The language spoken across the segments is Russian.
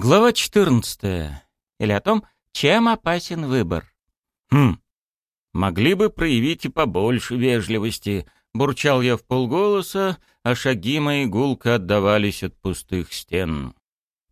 Глава 14. Или о том, чем опасен выбор. Хм. Могли бы проявить и побольше вежливости, бурчал я в полголоса, а шаги мои гулко отдавались от пустых стен.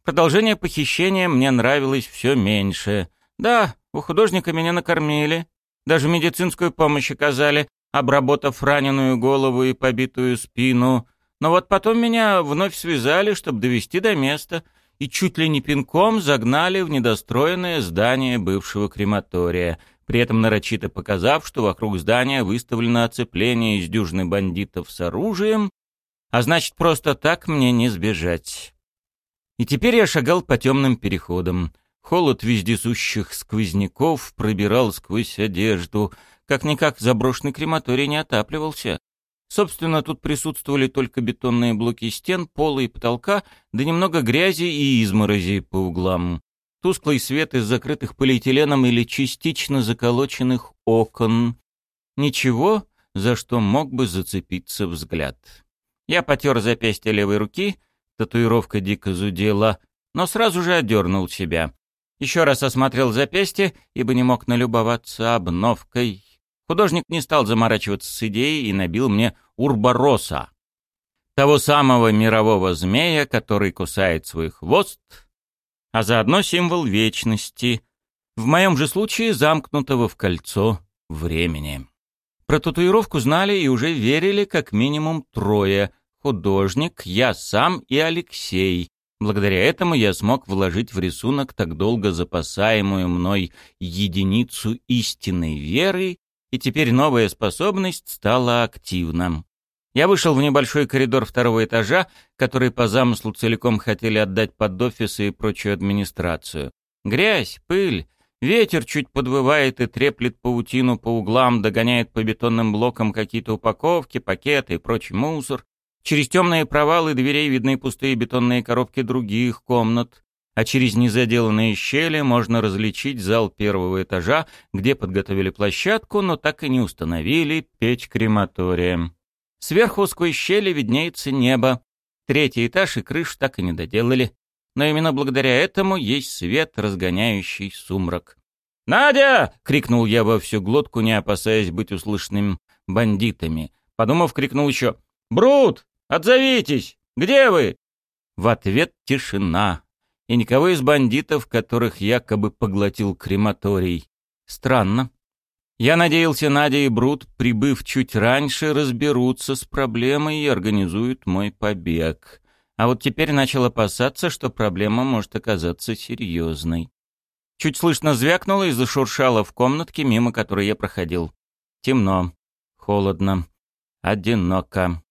Продолжение похищения мне нравилось все меньше. Да, у художника меня накормили, даже медицинскую помощь оказали, обработав раненую голову и побитую спину. Но вот потом меня вновь связали, чтобы довести до места — и чуть ли не пинком загнали в недостроенное здание бывшего крематория, при этом нарочито показав, что вокруг здания выставлено оцепление из дюжины бандитов с оружием, а значит, просто так мне не сбежать. И теперь я шагал по темным переходам. Холод вездесущих сквозняков пробирал сквозь одежду. Как-никак заброшенный крематорий не отапливался. Собственно, тут присутствовали только бетонные блоки стен, пола и потолка, да немного грязи и изморози по углам. Тусклый свет из закрытых полиэтиленом или частично заколоченных окон. Ничего, за что мог бы зацепиться взгляд. Я потер запястье левой руки, татуировка дико зудела, но сразу же отдернул себя. Еще раз осмотрел запястье, ибо не мог налюбоваться обновкой Художник не стал заморачиваться с идеей и набил мне Урбороса, того самого мирового змея, который кусает свой хвост, а заодно символ вечности, в моем же случае замкнутого в кольцо времени. Про татуировку знали и уже верили как минимум трое — художник, я сам и Алексей. Благодаря этому я смог вложить в рисунок так долго запасаемую мной единицу истинной веры и теперь новая способность стала активна. Я вышел в небольшой коридор второго этажа, который по замыслу целиком хотели отдать под офисы и прочую администрацию. Грязь, пыль, ветер чуть подвывает и треплет паутину по углам, догоняет по бетонным блокам какие-то упаковки, пакеты и прочий мусор. Через темные провалы дверей видны пустые бетонные коробки других комнат а через незаделанные щели можно различить зал первого этажа, где подготовили площадку, но так и не установили печь крематория. Сверху сквозь щели виднеется небо. Третий этаж и крышу так и не доделали. Но именно благодаря этому есть свет, разгоняющий сумрак. «Надя!» — крикнул я во всю глотку, не опасаясь быть услышанным бандитами. Подумав, крикнул еще. «Брут! Отзовитесь! Где вы?» В ответ тишина и никого из бандитов, которых якобы поглотил крематорий. Странно. Я надеялся, Надя и Брут, прибыв чуть раньше, разберутся с проблемой и организуют мой побег. А вот теперь начал опасаться, что проблема может оказаться серьезной. Чуть слышно звякнуло и зашуршало в комнатке, мимо которой я проходил. Темно, холодно, одиноко.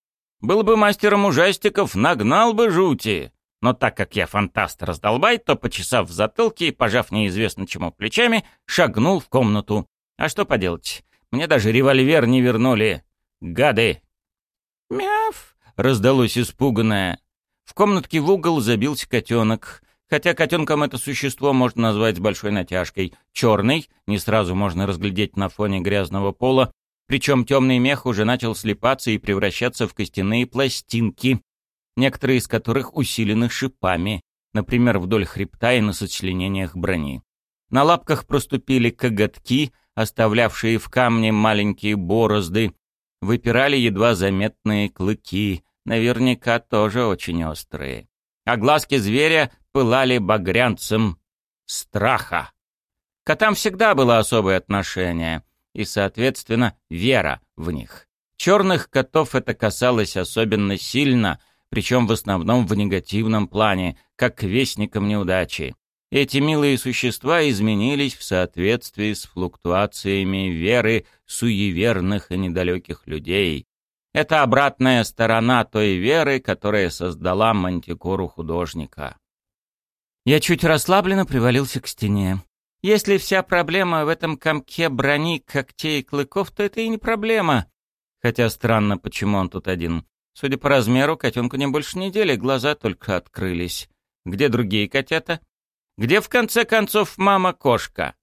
Был бы мастером ужастиков, нагнал бы жути. Но так как я фантаст-раздолбай, то, почесав в затылке и пожав неизвестно чему плечами, шагнул в комнату. А что поделать? Мне даже револьвер не вернули. Гады! «Мяв!» — раздалось испуганное. В комнатке в угол забился котенок. Хотя котенком это существо можно назвать с большой натяжкой. Черный, не сразу можно разглядеть на фоне грязного пола, причем темный мех уже начал слипаться и превращаться в костяные пластинки, некоторые из которых усилены шипами, например, вдоль хребта и на сочленениях брони. На лапках проступили коготки, оставлявшие в камне маленькие борозды, выпирали едва заметные клыки, наверняка тоже очень острые. А глазки зверя пылали багрянцем страха. Котам всегда было особое отношение и, соответственно, вера в них. Черных котов это касалось особенно сильно — причем в основном в негативном плане, как к вестникам неудачи. Эти милые существа изменились в соответствии с флуктуациями веры суеверных и недалеких людей. Это обратная сторона той веры, которая создала мантикору художника. Я чуть расслабленно привалился к стене. Если вся проблема в этом комке брони, когтей и клыков, то это и не проблема. Хотя странно, почему он тут один. Судя по размеру, котенку не больше недели, глаза только открылись. Где другие котята? Где, в конце концов, мама-кошка?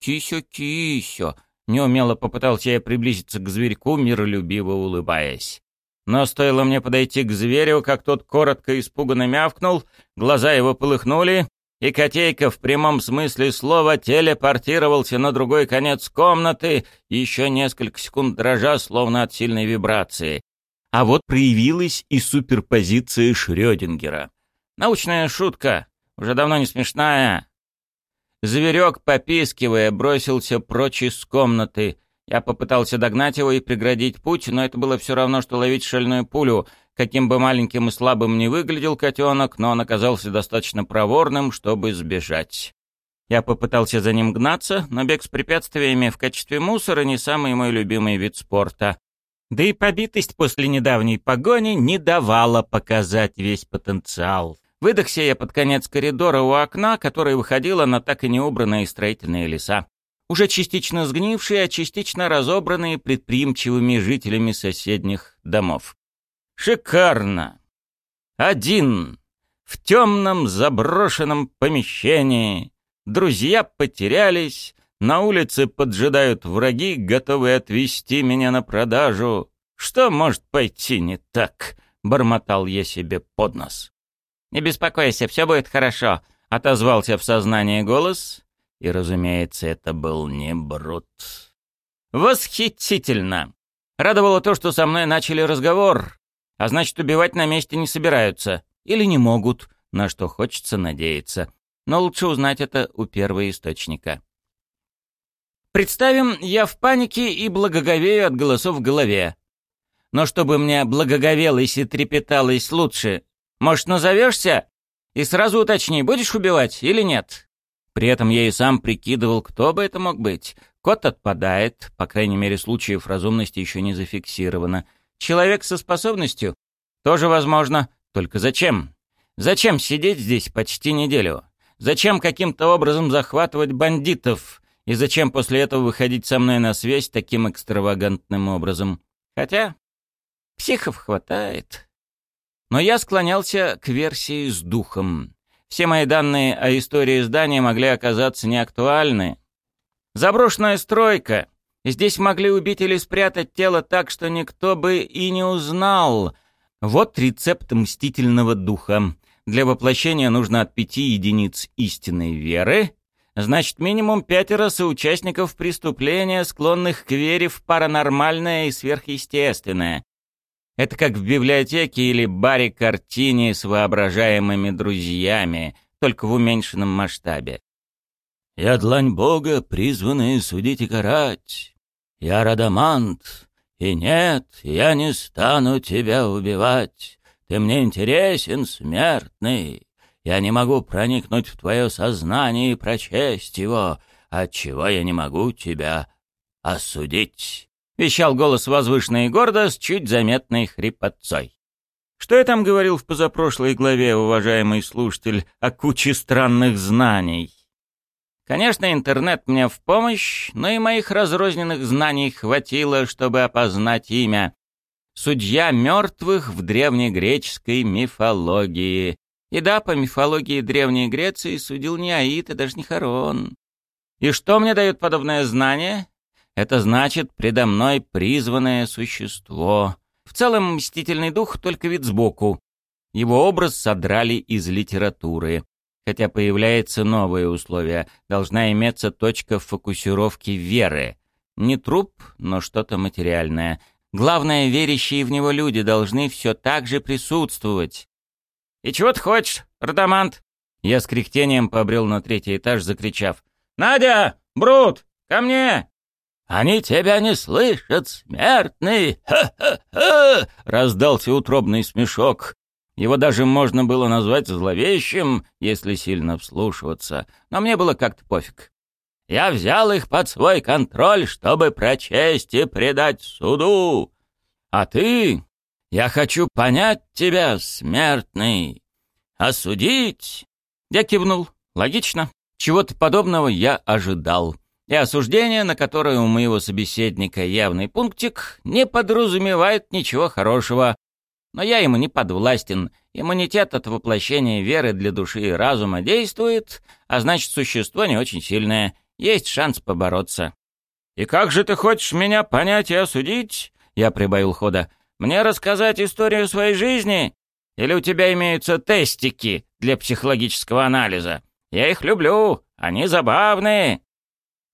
Кисю-кисю. Неумело попытался я приблизиться к зверьку, миролюбиво улыбаясь. Но стоило мне подойти к зверю, как тот коротко испуганно мявкнул, глаза его полыхнули, и Котейка в прямом смысле слова телепортировался на другой конец комнаты, еще несколько секунд дрожа, словно от сильной вибрации. А вот проявилась и суперпозиция Шрёдингера. Научная шутка, уже давно не смешная. Зверек, попискивая, бросился прочь из комнаты. Я попытался догнать его и преградить путь, но это было все равно, что ловить шальную пулю. Каким бы маленьким и слабым ни выглядел котенок, но он оказался достаточно проворным, чтобы сбежать. Я попытался за ним гнаться, но бег с препятствиями в качестве мусора не самый мой любимый вид спорта. Да и побитость после недавней погони не давала показать весь потенциал. Выдохся я под конец коридора у окна, которое выходило на так и не убранные строительные леса. Уже частично сгнившие, а частично разобранные предприимчивыми жителями соседних домов. Шикарно! Один, в темном заброшенном помещении. Друзья потерялись, на улице поджидают враги, готовые отвезти меня на продажу. Что может пойти не так? Бормотал я себе под нос. «Не беспокойся, все будет хорошо», — отозвался в сознание голос. И, разумеется, это был не Брут. «Восхитительно!» Радовало то, что со мной начали разговор, а значит, убивать на месте не собираются. Или не могут, на что хочется надеяться. Но лучше узнать это у первого источника. Представим, я в панике и благоговею от голосов в голове. Но чтобы мне благоговелось и трепеталось лучше, может, назовешься? И сразу уточни, будешь убивать или нет?» При этом я и сам прикидывал, кто бы это мог быть. Кот отпадает, по крайней мере, случаев разумности еще не зафиксировано. Человек со способностью? Тоже возможно. Только зачем? Зачем сидеть здесь почти неделю? Зачем каким-то образом захватывать бандитов? И зачем после этого выходить со мной на связь таким экстравагантным образом? Хотя психов хватает. Но я склонялся к версии с духом. Все мои данные о истории здания могли оказаться неактуальны. Заброшенная стройка. Здесь могли убить или спрятать тело так, что никто бы и не узнал. Вот рецепт мстительного духа. Для воплощения нужно от пяти единиц истинной веры, значит минимум пятеро соучастников преступления, склонных к вере в паранормальное и сверхъестественное. Это как в библиотеке или баре-картине с воображаемыми друзьями, только в уменьшенном масштабе. «Я длань Бога, призванная судить и карать. Я Радамант, и нет, я не стану тебя убивать. Ты мне интересен, смертный. Я не могу проникнуть в твое сознание и прочесть его, отчего я не могу тебя осудить. — вещал голос возвышенный и гордо с чуть заметной хрипотцой. Что я там говорил в позапрошлой главе, уважаемый слушатель, о куче странных знаний? Конечно, интернет мне в помощь, но и моих разрозненных знаний хватило, чтобы опознать имя. Судья мертвых в древнегреческой мифологии. И да, по мифологии Древней Греции судил не Аид и даже не Харон. И что мне дает подобное знание? Это значит, предо мной призванное существо. В целом, мстительный дух только вид сбоку. Его образ содрали из литературы. Хотя появляется новое условие. Должна иметься точка фокусировки веры. Не труп, но что-то материальное. Главное, верящие в него люди должны все так же присутствовать. «И чего ты хочешь, Радамант?» Я с кряхтением побрел на третий этаж, закричав. «Надя! Брут! Ко мне!» «Они тебя не слышат, смертный! Ха-ха-ха!» — раздался утробный смешок. Его даже можно было назвать зловещим, если сильно вслушиваться, но мне было как-то пофиг. Я взял их под свой контроль, чтобы прочесть и предать суду. А ты... Я хочу понять тебя, смертный. Осудить...» Я кивнул. Логично. Чего-то подобного я ожидал и осуждение, на которое у моего собеседника явный пунктик, не подразумевает ничего хорошего. Но я ему не подвластен. Иммунитет от воплощения веры для души и разума действует, а значит, существо не очень сильное. Есть шанс побороться. «И как же ты хочешь меня понять и осудить?» Я прибавил хода. «Мне рассказать историю своей жизни? Или у тебя имеются тестики для психологического анализа? Я их люблю, они забавные.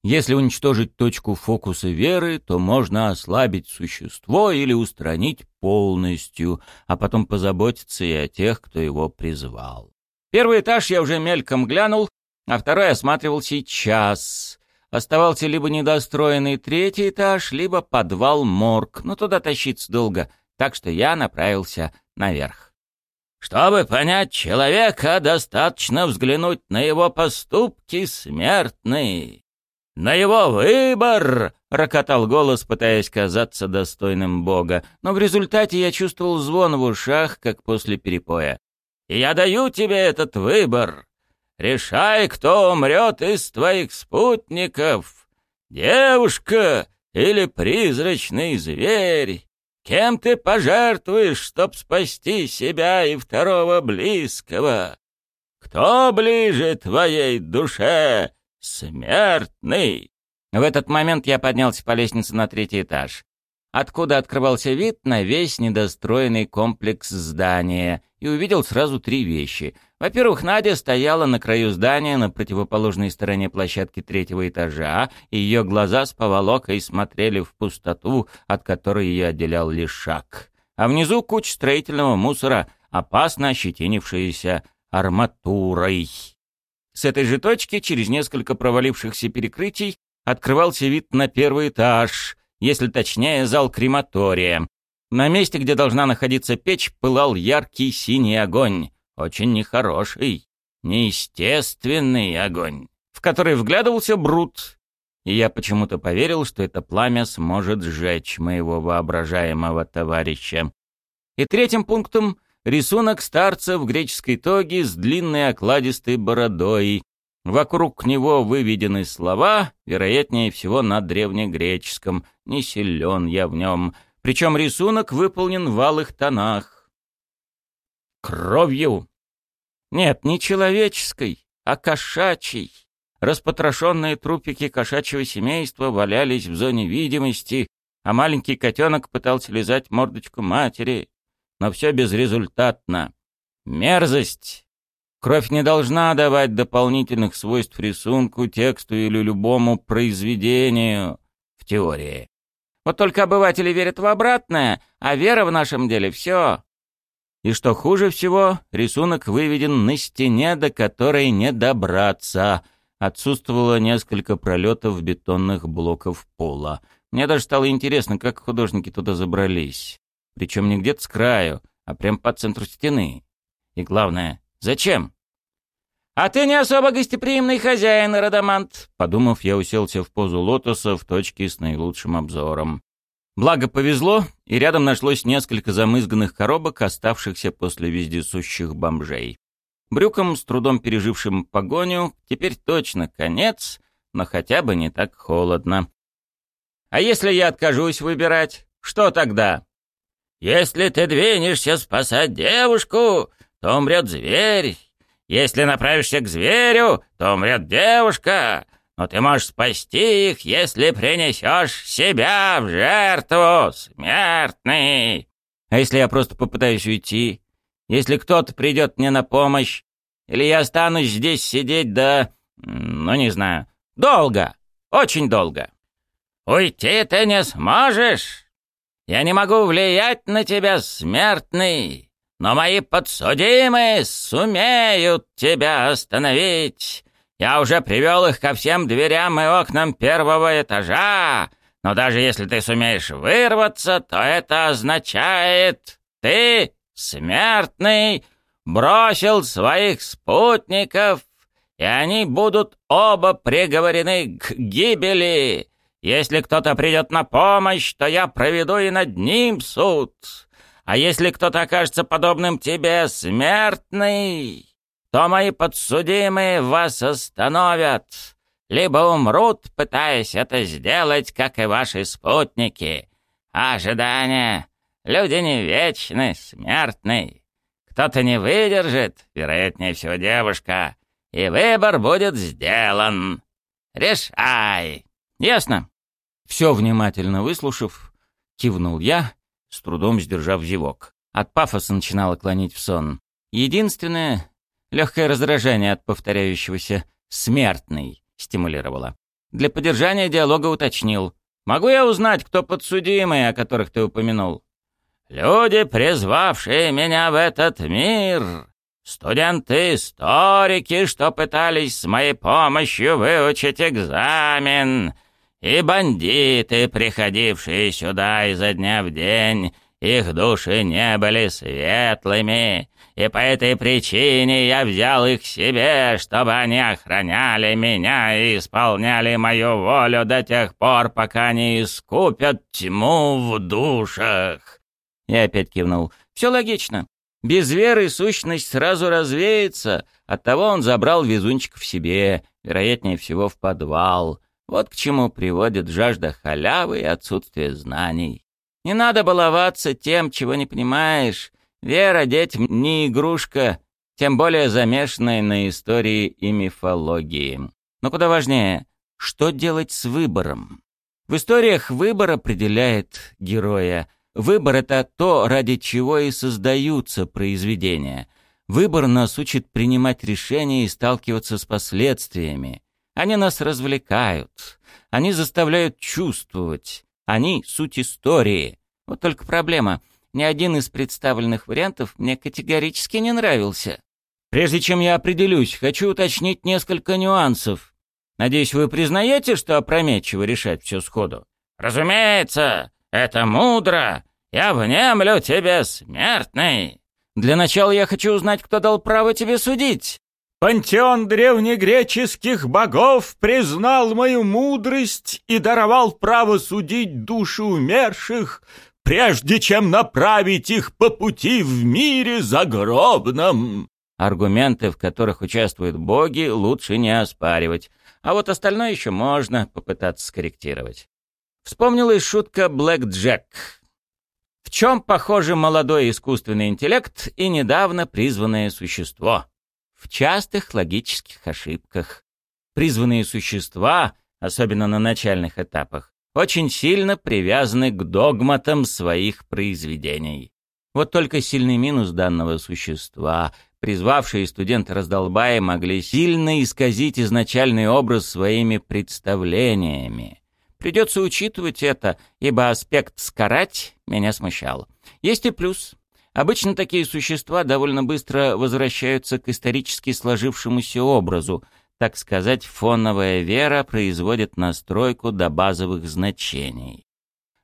Если уничтожить точку фокуса веры, то можно ослабить существо или устранить полностью, а потом позаботиться и о тех, кто его призвал. Первый этаж я уже мельком глянул, а второй осматривал сейчас. Оставался либо недостроенный третий этаж, либо подвал-морг, но туда тащиться долго, так что я направился наверх. Чтобы понять человека, достаточно взглянуть на его поступки смертные. «На его выбор!» — рокотал голос, пытаясь казаться достойным Бога, но в результате я чувствовал звон в ушах, как после перепоя. «И я даю тебе этот выбор. Решай, кто умрет из твоих спутников. Девушка или призрачный зверь. Кем ты пожертвуешь, чтоб спасти себя и второго близкого? Кто ближе твоей душе?» «Смертный!» В этот момент я поднялся по лестнице на третий этаж, откуда открывался вид на весь недостроенный комплекс здания, и увидел сразу три вещи. Во-первых, Надя стояла на краю здания на противоположной стороне площадки третьего этажа, и ее глаза с поволокой смотрели в пустоту, от которой ее отделял лишь шаг. А внизу куча строительного мусора, опасно ощетинившаяся арматурой. С этой же точки, через несколько провалившихся перекрытий, открывался вид на первый этаж, если точнее, зал крематория. На месте, где должна находиться печь, пылал яркий синий огонь. Очень нехороший, неестественный огонь, в который вглядывался Брут. И я почему-то поверил, что это пламя сможет сжечь моего воображаемого товарища. И третьим пунктом — Рисунок старца в греческой тоге с длинной окладистой бородой. Вокруг него выведены слова, вероятнее всего на древнегреческом. Не силен я в нем. Причем рисунок выполнен в алых тонах. Кровью. Нет, не человеческой, а кошачьей. Распотрошенные трупики кошачьего семейства валялись в зоне видимости, а маленький котенок пытался лизать мордочку матери но все безрезультатно. Мерзость! Кровь не должна давать дополнительных свойств рисунку, тексту или любому произведению, в теории. Вот только обыватели верят в обратное, а вера в нашем деле — все. И что хуже всего, рисунок выведен на стене, до которой не добраться. Отсутствовало несколько пролетов бетонных блоков пола. Мне даже стало интересно, как художники туда забрались. Причем не где-то с краю, а прям по центру стены. И главное, зачем? «А ты не особо гостеприимный хозяин, Радамант», — подумав, я уселся в позу лотоса в точке с наилучшим обзором. Благо повезло, и рядом нашлось несколько замызганных коробок, оставшихся после вездесущих бомжей. Брюкам, с трудом пережившим погоню, теперь точно конец, но хотя бы не так холодно. «А если я откажусь выбирать, что тогда?» Если ты двинешься спасать девушку, то умрет зверь. Если направишься к зверю, то умрет девушка. Но ты можешь спасти их, если принесешь себя в жертву, смертный. А если я просто попытаюсь уйти? Если кто-то придет мне на помощь? Или я останусь здесь сидеть до... ну, не знаю, долго, очень долго. Уйти ты не сможешь. Я не могу влиять на тебя, смертный, но мои подсудимые сумеют тебя остановить. Я уже привел их ко всем дверям и окнам первого этажа, но даже если ты сумеешь вырваться, то это означает, ты, смертный, бросил своих спутников, и они будут оба приговорены к гибели. Если кто-то придет на помощь, то я проведу и над ним суд. А если кто-то окажется подобным тебе, смертный, то мои подсудимые вас остановят, либо умрут, пытаясь это сделать, как и ваши спутники. ожидания. Люди не вечны, смертный. Кто-то не выдержит, вероятнее всего девушка, и выбор будет сделан. Решай. Ясно? Все внимательно выслушав, кивнул я, с трудом сдержав зевок. От пафоса начинало клонить в сон. Единственное, Легкое раздражение от повторяющегося «смертный» стимулировало. Для поддержания диалога уточнил. «Могу я узнать, кто подсудимые, о которых ты упомянул?» «Люди, призвавшие меня в этот мир, студенты-историки, что пытались с моей помощью выучить экзамен, и бандиты, приходившие сюда изо дня в день, их души не были светлыми, и по этой причине я взял их себе, чтобы они охраняли меня и исполняли мою волю до тех пор, пока не искупят тьму в душах». Я опять кивнул. «Все логично. Без веры сущность сразу развеется, оттого он забрал везунчик в себе, вероятнее всего в подвал». Вот к чему приводит жажда халявы и отсутствие знаний. Не надо баловаться тем, чего не понимаешь. Вера детям не игрушка, тем более замешанная на истории и мифологии. Но куда важнее, что делать с выбором? В историях выбор определяет героя. Выбор — это то, ради чего и создаются произведения. Выбор нас учит принимать решения и сталкиваться с последствиями. Они нас развлекают, они заставляют чувствовать, они — суть истории. Вот только проблема — ни один из представленных вариантов мне категорически не нравился. Прежде чем я определюсь, хочу уточнить несколько нюансов. Надеюсь, вы признаете, что опрометчиво решать все сходу? Разумеется, это мудро. Я внемлю тебе, смертный. Для начала я хочу узнать, кто дал право тебе судить. Пантеон древнегреческих богов признал мою мудрость и даровал право судить души умерших, прежде чем направить их по пути в мире загробном. Аргументы, в которых участвуют боги, лучше не оспаривать, а вот остальное еще можно попытаться скорректировать. Вспомнилась шутка «Блэк Джек». В чем похоже молодой искусственный интеллект и недавно призванное существо? В частых логических ошибках. Призванные существа, особенно на начальных этапах, очень сильно привязаны к догматам своих произведений. Вот только сильный минус данного существа. Призвавшие студенты раздолбая могли сильно исказить изначальный образ своими представлениями. Придется учитывать это, ибо аспект «скарать» меня смущал. Есть и плюс. Обычно такие существа довольно быстро возвращаются к исторически сложившемуся образу. Так сказать, фоновая вера производит настройку до базовых значений.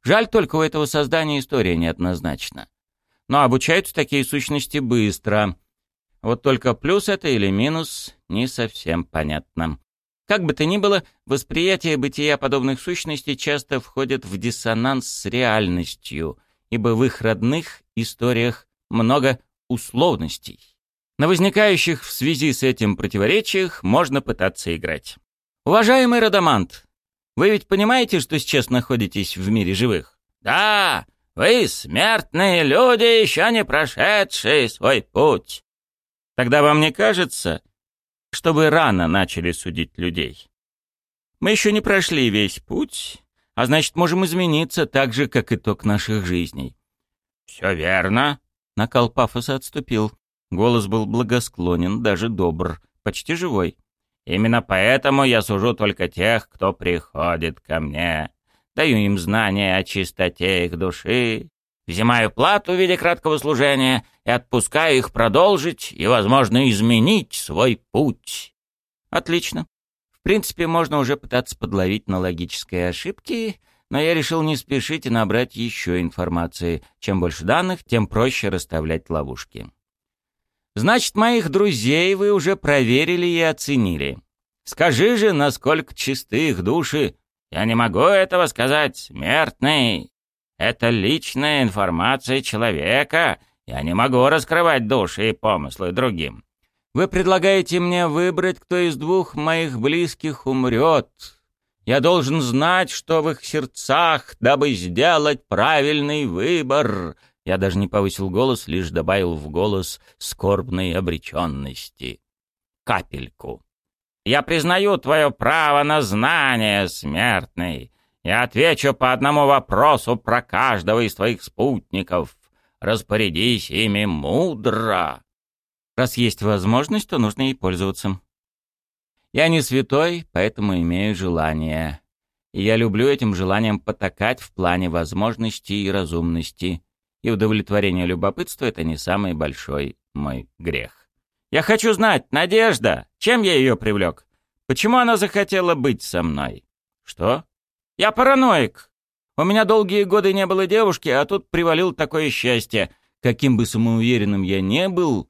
Жаль только у этого создания история неоднозначна. Но обучаются такие сущности быстро. Вот только плюс это или минус не совсем понятно. Как бы то ни было, восприятие бытия подобных сущностей часто входит в диссонанс с реальностью, ибо в их родных историях много условностей. На возникающих в связи с этим противоречиях можно пытаться играть. Уважаемый Радамант, вы ведь понимаете, что сейчас находитесь в мире живых? Да, вы смертные люди, еще не прошедшие свой путь. Тогда вам не кажется, что вы рано начали судить людей? Мы еще не прошли весь путь, а значит, можем измениться так же, как итог наших жизней. «Все верно». Накал пафоса отступил. Голос был благосклонен, даже добр, почти живой. «Именно поэтому я сужу только тех, кто приходит ко мне. Даю им знания о чистоте их души, взимаю плату в виде краткого служения и отпускаю их продолжить и, возможно, изменить свой путь». «Отлично принципе, можно уже пытаться подловить на логические ошибки, но я решил не спешить и набрать еще информации. Чем больше данных, тем проще расставлять ловушки. Значит, моих друзей вы уже проверили и оценили. Скажи же, насколько чисты их души. Я не могу этого сказать, смертный. Это личная информация человека. Я не могу раскрывать души и помыслы другим. Вы предлагаете мне выбрать, кто из двух моих близких умрет. Я должен знать, что в их сердцах, дабы сделать правильный выбор. Я даже не повысил голос, лишь добавил в голос скорбной обреченности. Капельку. Я признаю твое право на знание, смертный. Я отвечу по одному вопросу про каждого из твоих спутников. Распорядись ими мудро. Раз есть возможность, то нужно ей пользоваться. Я не святой, поэтому имею желание. И я люблю этим желанием потакать в плане возможностей и разумности. И удовлетворение любопытства — это не самый большой мой грех. Я хочу знать, Надежда, чем я ее привлек? Почему она захотела быть со мной? Что? Я параноик. У меня долгие годы не было девушки, а тут привалил такое счастье. Каким бы самоуверенным я не был,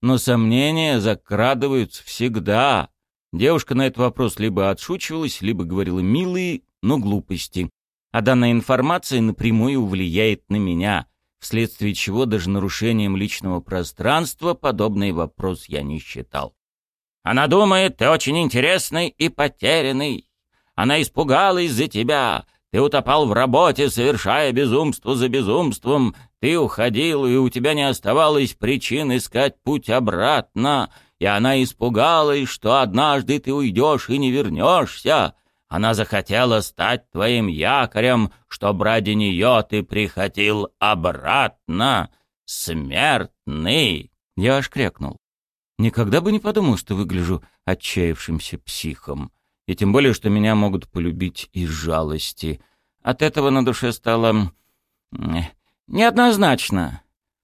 но сомнения закрадываются всегда, Девушка на этот вопрос либо отшучивалась, либо говорила милые, но глупости. А данная информация напрямую влияет на меня, вследствие чего даже нарушением личного пространства подобный вопрос я не считал. Она думает, ты очень интересный и потерянный. Она испугалась за тебя. Ты утопал в работе, совершая безумство за безумством. Ты уходил, и у тебя не оставалось причин искать путь обратно и она испугалась, что однажды ты уйдешь и не вернешься. Она захотела стать твоим якорем, чтоб ради нее ты приходил обратно, смертный. Я аж крякнул. Никогда бы не подумал, что выгляжу отчаявшимся психом. И тем более, что меня могут полюбить из жалости. От этого на душе стало... неоднозначно.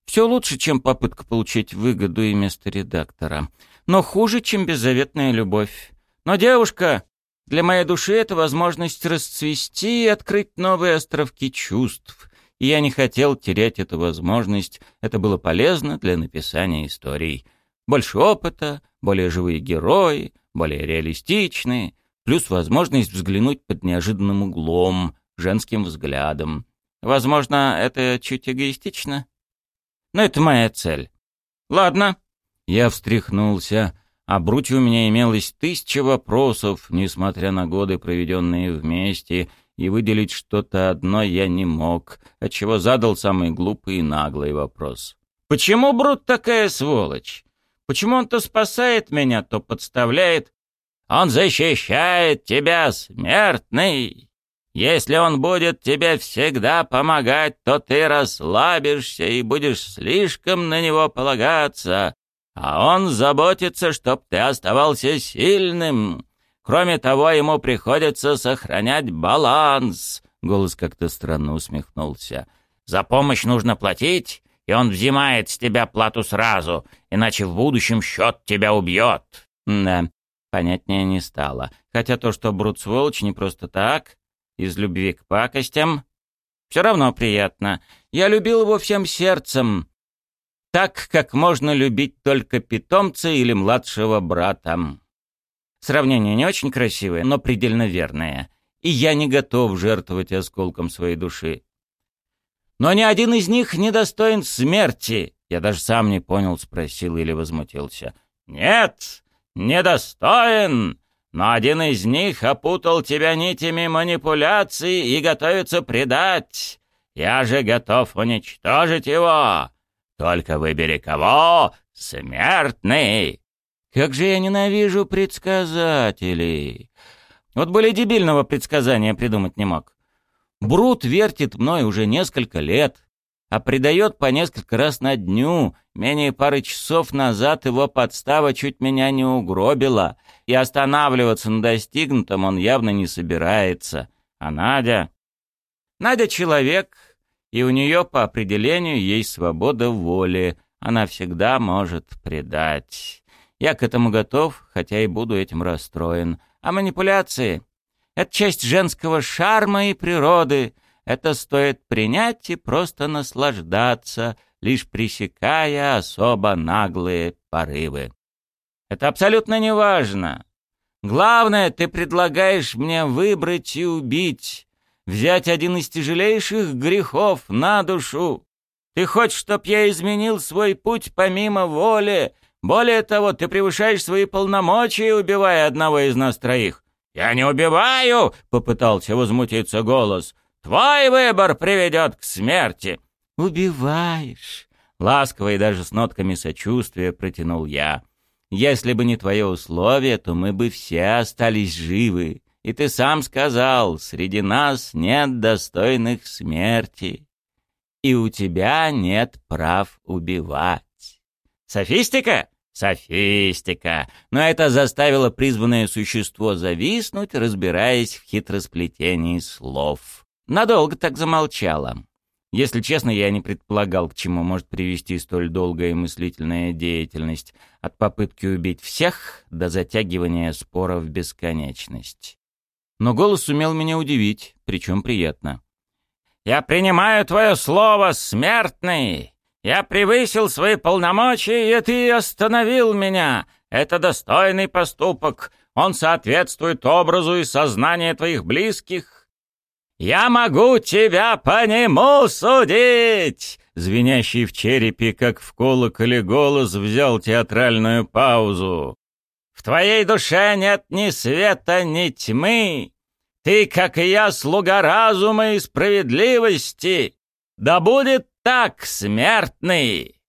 Все лучше, чем попытка получить выгоду и место редактора. Но хуже, чем беззаветная любовь. Но девушка, для моей души это возможность расцвести и открыть новые островки чувств. И я не хотел терять эту возможность. Это было полезно для написания историй. Больше опыта, более живые герои, более реалистичные, плюс возможность взглянуть под неожиданным углом, женским взглядом. Возможно, это чуть эгоистично, но это моя цель. Ладно. Я встряхнулся. а Брути у меня имелось тысяча вопросов, несмотря на годы, проведенные вместе, и выделить что-то одно я не мог, отчего задал самый глупый и наглый вопрос. «Почему Брут такая сволочь? Почему он то спасает меня, то подставляет? Он защищает тебя, смертный!» Если он будет тебе всегда помогать, то ты расслабишься и будешь слишком на него полагаться, а он заботится, чтоб ты оставался сильным. Кроме того, ему приходится сохранять баланс. Голос как-то странно усмехнулся. За помощь нужно платить, и он взимает с тебя плату сразу, иначе в будущем счет тебя убьет. Да, понятнее не стало. Хотя то, что Брут сволочь не просто так, из любви к пакостям. Все равно приятно. Я любил его всем сердцем, так, как можно любить только питомца или младшего брата. Сравнение не очень красивое, но предельно верное. И я не готов жертвовать осколком своей души. Но ни один из них не достоин смерти. Я даже сам не понял, спросил или возмутился. «Нет, недостоин!» Но один из них опутал тебя нитями манипуляций и готовится предать. Я же готов уничтожить его. Только выбери кого, смертный. Как же я ненавижу предсказателей. Вот более дебильного предсказания придумать не мог. Брут вертит мной уже несколько лет, а предает по несколько раз на дню. Менее пары часов назад его подстава чуть меня не угробила — и останавливаться на достигнутом он явно не собирается. А Надя... Надя человек, и у нее по определению есть свобода воли. Она всегда может предать. Я к этому готов, хотя и буду этим расстроен. А манипуляции — это часть женского шарма и природы. Это стоит принять и просто наслаждаться, лишь пресекая особо наглые порывы. Это абсолютно не важно. Главное, ты предлагаешь мне выбрать и убить, взять один из тяжелейших грехов на душу. Ты хочешь, чтоб я изменил свой путь помимо воли? Более того, ты превышаешь свои полномочия, убивая одного из нас троих. «Я не убиваю!» — попытался возмутиться голос. «Твой выбор приведет к смерти!» «Убиваешь!» — ласково и даже с нотками сочувствия протянул я. Если бы не твое условие, то мы бы все остались живы. И ты сам сказал, среди нас нет достойных смерти. И у тебя нет прав убивать. Софистика? Софистика. Но это заставило призванное существо зависнуть, разбираясь в хитросплетении слов. Надолго так замолчало. Если честно, я не предполагал, к чему может привести столь долгая мыслительная деятельность, от попытки убить всех до затягивания спора в бесконечность. Но голос сумел меня удивить, причем приятно. «Я принимаю твое слово, смертный! Я превысил свои полномочия, и ты остановил меня! Это достойный поступок, он соответствует образу и сознанию твоих близких, «Я могу тебя по нему судить!» Звенящий в черепе, как в колоколе, голос взял театральную паузу. «В твоей душе нет ни света, ни тьмы. Ты, как и я, слуга разума и справедливости. Да будет так, смертный!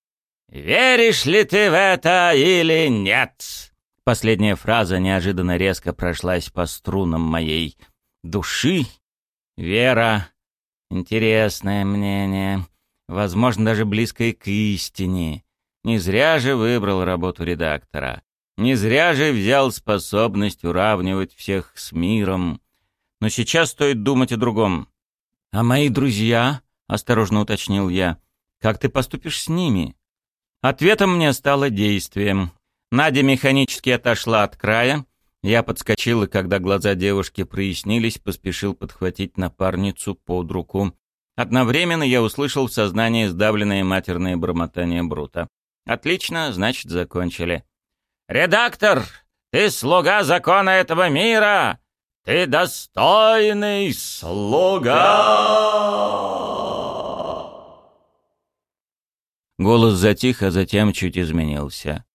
Веришь ли ты в это или нет?» Последняя фраза неожиданно резко прошлась по струнам моей души Вера. Интересное мнение. Возможно, даже близкое к истине. Не зря же выбрал работу редактора. Не зря же взял способность уравнивать всех с миром. Но сейчас стоит думать о другом. «А мои друзья?» — осторожно уточнил я. «Как ты поступишь с ними?» Ответом мне стало действием. Надя механически отошла от края, я подскочил, и когда глаза девушки прояснились, поспешил подхватить напарницу под руку. Одновременно я услышал в сознании сдавленное матерное бормотание Брута. «Отлично, значит, закончили». «Редактор, ты слуга закона этого мира! Ты достойный слуга!» Голос затих, а затем чуть изменился.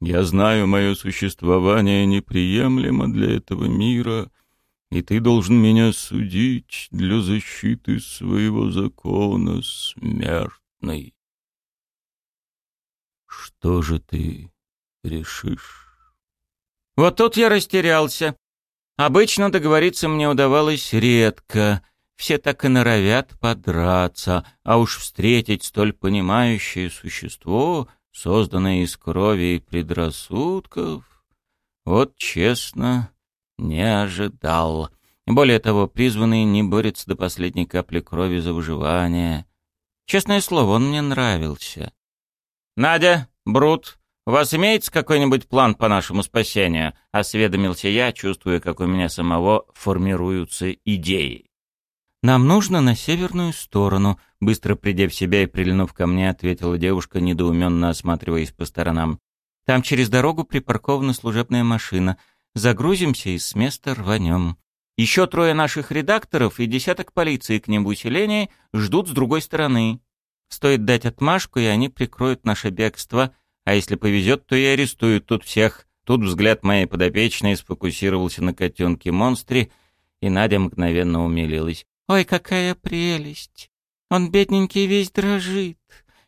Я знаю, мое существование неприемлемо для этого мира, и ты должен меня судить для защиты своего закона, смертный. Что же ты решишь? Вот тут я растерялся. Обычно договориться мне удавалось редко. Все так и норовят подраться, а уж встретить столь понимающее существо созданное из крови и предрассудков, вот честно, не ожидал. Более того, призванный не борется до последней капли крови за выживание. Честное слово, он мне нравился. «Надя, Брут, у вас имеется какой-нибудь план по нашему спасению?» — осведомился я, чувствуя, как у меня самого формируются идеи. «Нам нужно на северную сторону», — быстро придя в себя и прильнув ко мне, ответила девушка, недоуменно осматриваясь по сторонам. «Там через дорогу припаркована служебная машина. Загрузимся и с места рванем. Еще трое наших редакторов и десяток полиции к ним в усилении ждут с другой стороны. Стоит дать отмашку, и они прикроют наше бегство, а если повезет, то и арестуют тут всех». Тут взгляд моей подопечной сфокусировался на котенке-монстре, и Надя мгновенно умилилась. Ой, какая прелесть! Он бедненький весь дрожит.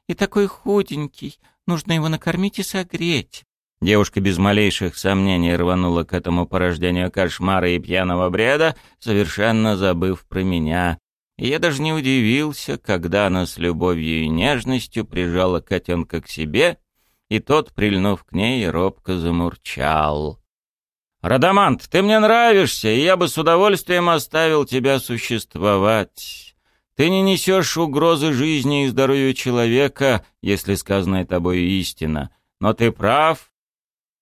И такой худенький. Нужно его накормить и согреть. Девушка без малейших сомнений рванула к этому порождению кошмара и пьяного бреда, совершенно забыв про меня. И я даже не удивился, когда она с любовью и нежностью прижала котенка к себе, и тот, прильнув к ней, робко замурчал. «Радамант, ты мне нравишься, и я бы с удовольствием оставил тебя существовать. Ты не несешь угрозы жизни и здоровью человека, если сказанное тобой истина. Но ты прав,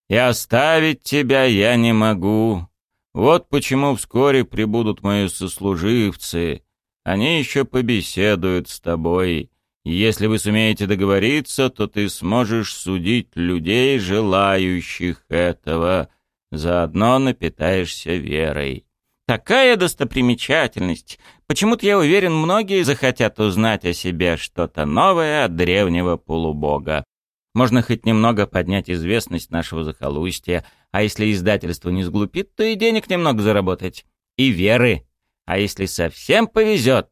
и оставить тебя я не могу. Вот почему вскоре прибудут мои сослуживцы. Они еще побеседуют с тобой». Если вы сумеете договориться, то ты сможешь судить людей, желающих этого. Заодно напитаешься верой. Такая достопримечательность. Почему-то я уверен, многие захотят узнать о себе что-то новое от древнего полубога. Можно хоть немного поднять известность нашего захолустья, а если издательство не сглупит, то и денег немного заработать. И веры. А если совсем повезет?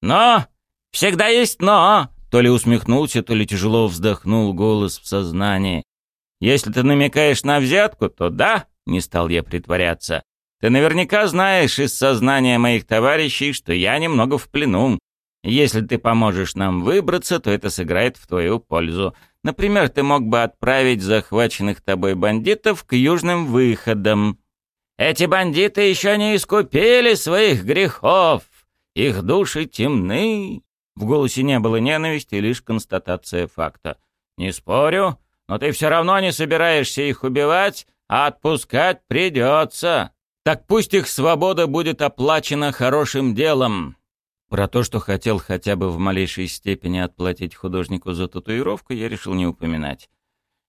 Но! Всегда есть но! То ли усмехнулся, то ли тяжело вздохнул голос в сознании. Если ты намекаешь на взятку, то да, не стал я притворяться. Ты наверняка знаешь из сознания моих товарищей, что я немного в плену. Если ты поможешь нам выбраться, то это сыграет в твою пользу. Например, ты мог бы отправить захваченных тобой бандитов к южным выходам. Эти бандиты еще не искупили своих грехов. Их души темны. В голосе не было ненависти, лишь констатация факта. Не спорю, но ты все равно не собираешься их убивать, а отпускать придется. Так пусть их свобода будет оплачена хорошим делом. Про то, что хотел хотя бы в малейшей степени отплатить художнику за татуировку, я решил не упоминать.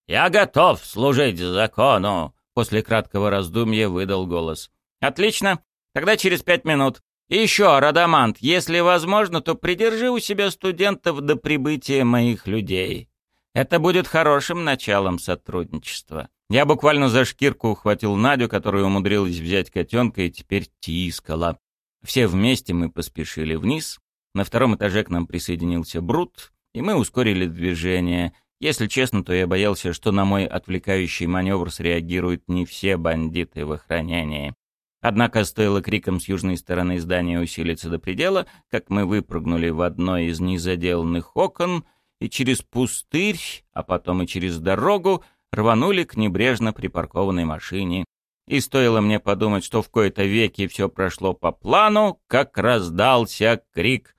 «Я готов служить закону!» После краткого раздумья выдал голос. «Отлично. Тогда через пять минут. И еще, Радамант, если возможно, то придержи у себя студентов до прибытия моих людей. Это будет хорошим началом сотрудничества». Я буквально за шкирку ухватил Надю, которая умудрилась взять котенка и теперь тискала. Все вместе мы поспешили вниз. На втором этаже к нам присоединился Брут, и мы ускорили движение. Если честно, то я боялся, что на мой отвлекающий маневр среагируют не все бандиты в охранении. Однако стоило криком с южной стороны здания усилиться до предела, как мы выпрыгнули в одно из незаделанных окон и через пустырь, а потом и через дорогу, рванули к небрежно припаркованной машине. И стоило мне подумать, что в кои-то веки все прошло по плану, как раздался крик.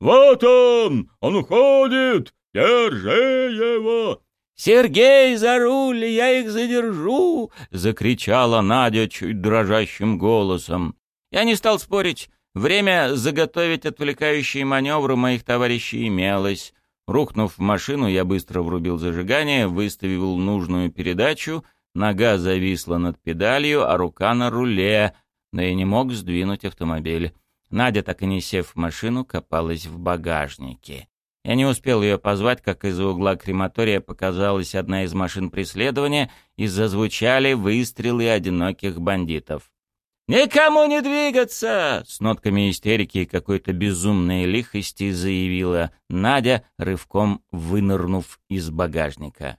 «Вот он! Он уходит! Держи его!» «Сергей, за руль, я их задержу!» — закричала Надя чуть дрожащим голосом. Я не стал спорить. Время заготовить отвлекающие маневры моих товарищей имелось. Рухнув в машину, я быстро врубил зажигание, выставил нужную передачу — Нога зависла над педалью, а рука на руле, но я не мог сдвинуть автомобиль. Надя, так и не сев в машину, копалась в багажнике. Я не успел ее позвать, как из-за угла крематория показалась одна из машин преследования и зазвучали выстрелы одиноких бандитов. «Никому не двигаться!» — с нотками истерики и какой-то безумной лихости заявила Надя, рывком вынырнув из багажника.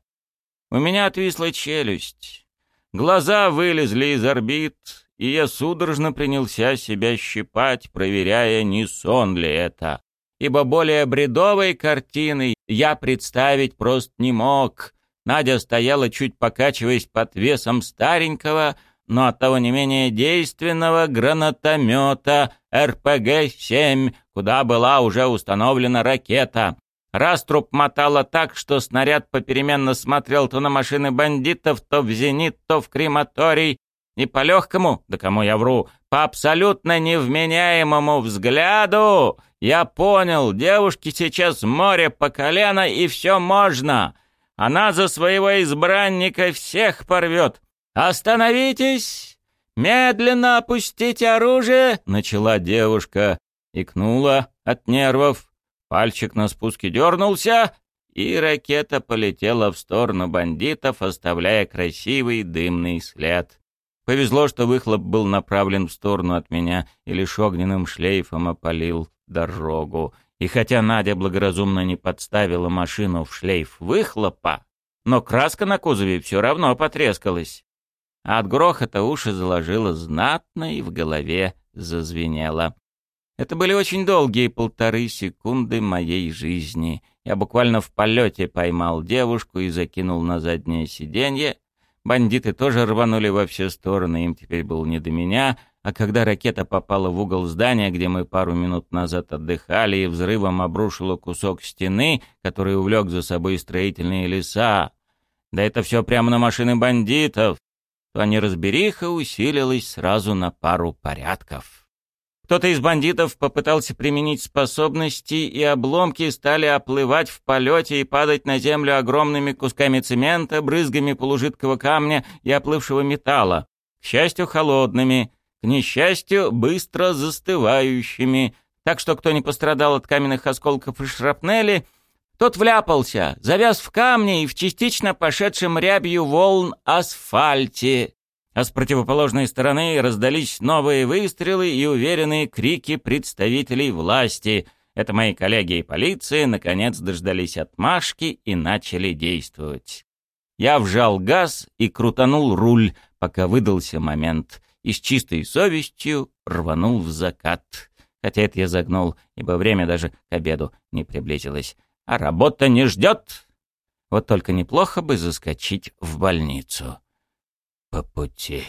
У меня отвисла челюсть. Глаза вылезли из орбит, и я судорожно принялся себя щипать, проверяя, не сон ли это. Ибо более бредовой картины я представить просто не мог. Надя стояла, чуть покачиваясь под весом старенького, но оттого не менее действенного гранатомета РПГ-7, куда была уже установлена ракета. Раструб мотало так, что снаряд попеременно смотрел то на машины бандитов, то в зенит, то в крематорий. И по легкому, да кому я вру, по абсолютно невменяемому взгляду я понял, девушке сейчас море по колено и все можно. Она за своего избранника всех порвет. «Остановитесь! Медленно опустите оружие!» — начала девушка. Икнула от нервов. Пальчик на спуске дернулся, и ракета полетела в сторону бандитов, оставляя красивый дымный след. Повезло, что выхлоп был направлен в сторону от меня и лишь огненным шлейфом опалил дорогу. И хотя Надя благоразумно не подставила машину в шлейф выхлопа, но краска на кузове все равно потрескалась. А от грохота уши заложило знатно и в голове зазвенело. Это были очень долгие полторы секунды моей жизни. Я буквально в полете поймал девушку и закинул на заднее сиденье. Бандиты тоже рванули во все стороны, им теперь было не до меня. А когда ракета попала в угол здания, где мы пару минут назад отдыхали, и взрывом обрушила кусок стены, который увлек за собой строительные леса, да это все прямо на машины бандитов, то неразбериха усилилась сразу на пару порядков. Кто-то из бандитов попытался применить способности, и обломки стали оплывать в полете и падать на землю огромными кусками цемента, брызгами полужидкого камня и оплывшего металла. К счастью, холодными, к несчастью, быстро застывающими. Так что кто не пострадал от каменных осколков и шрапнели, тот вляпался, завяз в камне и в частично пошедшем рябью волн асфальте а с противоположной стороны раздались новые выстрелы и уверенные крики представителей власти. Это мои коллеги и полиция наконец дождались отмашки и начали действовать. Я вжал газ и крутанул руль, пока выдался момент, и с чистой совестью рванул в закат. Хотя это я загнул, ибо время даже к обеду не приблизилось. А работа не ждет. Вот только неплохо бы заскочить в больницу. По пути.